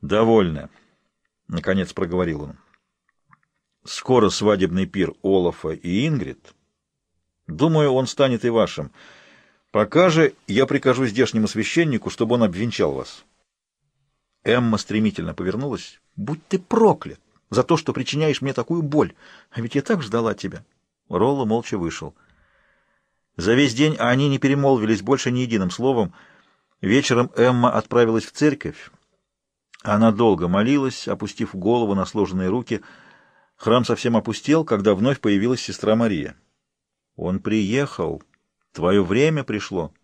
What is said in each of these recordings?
«Довольно», — наконец проговорил он. «Скоро свадебный пир Олафа и Ингрид. Думаю, он станет и вашим. Пока же я прикажу здешнему священнику, чтобы он обвенчал вас». Эмма стремительно повернулась. «Будь ты проклят за то, что причиняешь мне такую боль! А ведь я так ждала тебя!» Ролло молча вышел. За весь день они не перемолвились больше ни единым словом. Вечером Эмма отправилась в церковь. Она долго молилась, опустив голову на сложенные руки. Храм совсем опустел, когда вновь появилась сестра Мария. «Он приехал. Твое время пришло».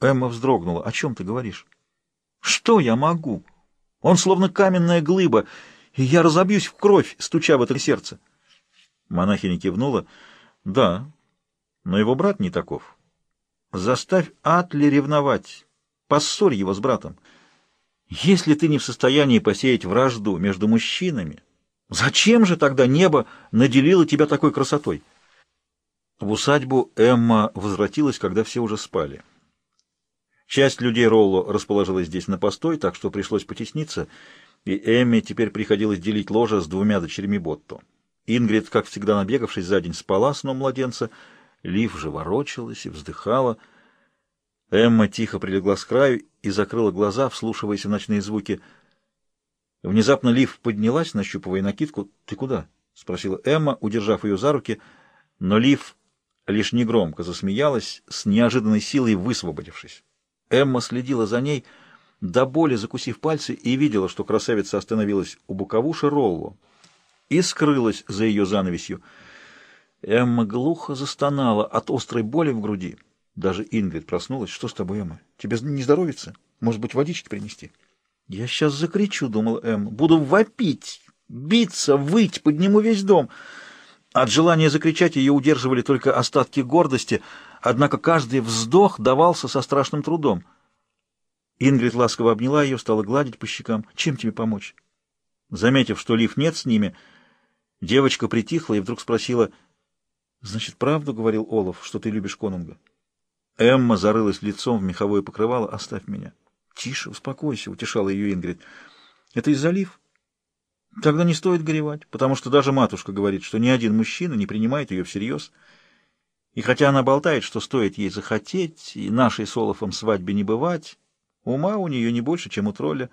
Эмма вздрогнула. «О чем ты говоришь?» «Что я могу? Он словно каменная глыба, и я разобьюсь в кровь, стуча в это сердце». Монахиня кивнула. «Да, но его брат не таков. Заставь Атли ревновать, поссорь его с братом». Если ты не в состоянии посеять вражду между мужчинами, зачем же тогда небо наделило тебя такой красотой? В усадьбу Эмма возвратилась, когда все уже спали. Часть людей Ролло расположилась здесь на постой, так что пришлось потесниться, и Эмме теперь приходилось делить ложе с двумя дочерьми Ботто. Ингрид, как всегда набегавшись за день, спала сном младенца, Лив же ворочалась и вздыхала — Эмма тихо прилегла с краю и закрыла глаза, вслушиваясь в ночные звуки. Внезапно Лив поднялась, нащупывая накидку. «Ты куда?» — спросила Эмма, удержав ее за руки. Но Лив лишь негромко засмеялась, с неожиданной силой высвободившись. Эмма следила за ней, до боли закусив пальцы, и видела, что красавица остановилась у боковуши Ролло и скрылась за ее занавесью. Эмма глухо застонала от острой боли в груди. Даже Ингрид проснулась. Что с тобой, Эмма? Тебе не здоровится? Может быть, водички принести? Я сейчас закричу, думала Эмма. Буду вопить, биться, выть, подниму весь дом. От желания закричать ее удерживали только остатки гордости, однако каждый вздох давался со страшным трудом. Ингрид ласково обняла ее, стала гладить по щекам. «Чем тебе помочь?» Заметив, что Лив нет с ними, девочка притихла и вдруг спросила, «Значит, правду, — говорил Олаф, — что ты любишь конунга?» Эмма зарылась лицом в меховое покрывало. «Оставь меня». «Тише, успокойся», — утешала ее Ингрид. «Это из залив?» «Тогда не стоит горевать, потому что даже матушка говорит, что ни один мужчина не принимает ее всерьез. И хотя она болтает, что стоит ей захотеть, и нашей с Олафом свадьбе не бывать, ума у нее не больше, чем у тролля».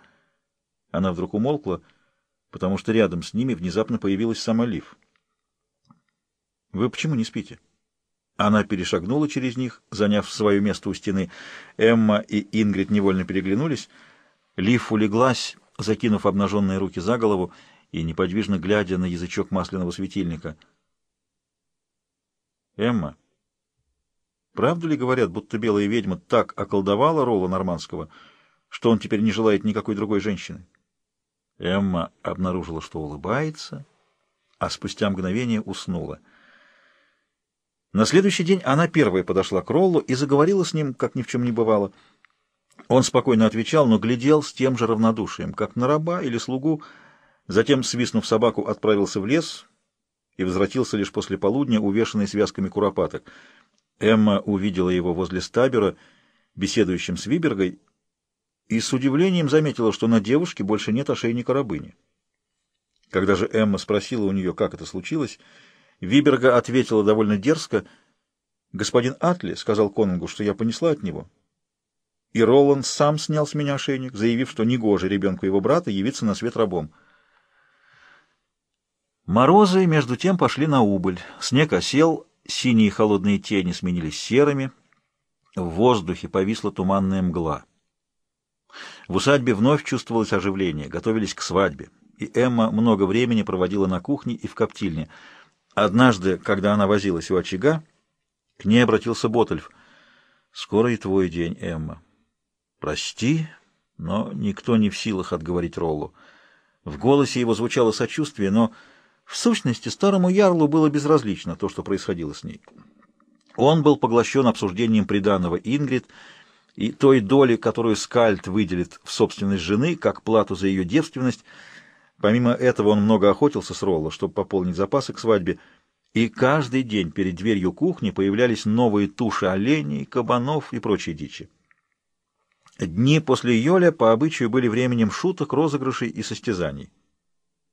Она вдруг умолкла, потому что рядом с ними внезапно появилась сама Лив. «Вы почему не спите?» Она перешагнула через них, заняв свое место у стены. Эмма и Ингрид невольно переглянулись. Лив улеглась, закинув обнаженные руки за голову и неподвижно глядя на язычок масляного светильника. «Эмма, правду ли говорят, будто белая ведьма так околдовала Ролла Нормандского, что он теперь не желает никакой другой женщины?» Эмма обнаружила, что улыбается, а спустя мгновение уснула. На следующий день она первая подошла к Роллу и заговорила с ним, как ни в чем не бывало. Он спокойно отвечал, но глядел с тем же равнодушием, как на раба или слугу. Затем, свистнув собаку, отправился в лес и возвратился лишь после полудня, увешанный связками куропаток. Эмма увидела его возле стабера, беседующим с Вибергой, и с удивлением заметила, что на девушке больше нет ошейника рабыни. Когда же Эмма спросила у нее, как это случилось, Виберга ответила довольно дерзко. «Господин Атли сказал Конунгу, что я понесла от него». И Роланд сам снял с меня ошейник, заявив, что негоже ребенку его брата явиться на свет рабом. Морозы, между тем, пошли на убыль. Снег осел, синие холодные тени сменились серыми. В воздухе повисла туманная мгла. В усадьбе вновь чувствовалось оживление, готовились к свадьбе, и Эмма много времени проводила на кухне и в коптильне — Однажды, когда она возилась у очага, к ней обратился Ботальф. «Скоро и твой день, Эмма. Прости, но никто не в силах отговорить Роллу». В голосе его звучало сочувствие, но в сущности старому ярлу было безразлично то, что происходило с ней. Он был поглощен обсуждением приданого Ингрид и той доли, которую Скальд выделит в собственность жены как плату за ее девственность, Помимо этого он много охотился с Ролло, чтобы пополнить запасы к свадьбе, и каждый день перед дверью кухни появлялись новые туши оленей, кабанов и прочей дичи. Дни после Йоля по обычаю были временем шуток, розыгрышей и состязаний.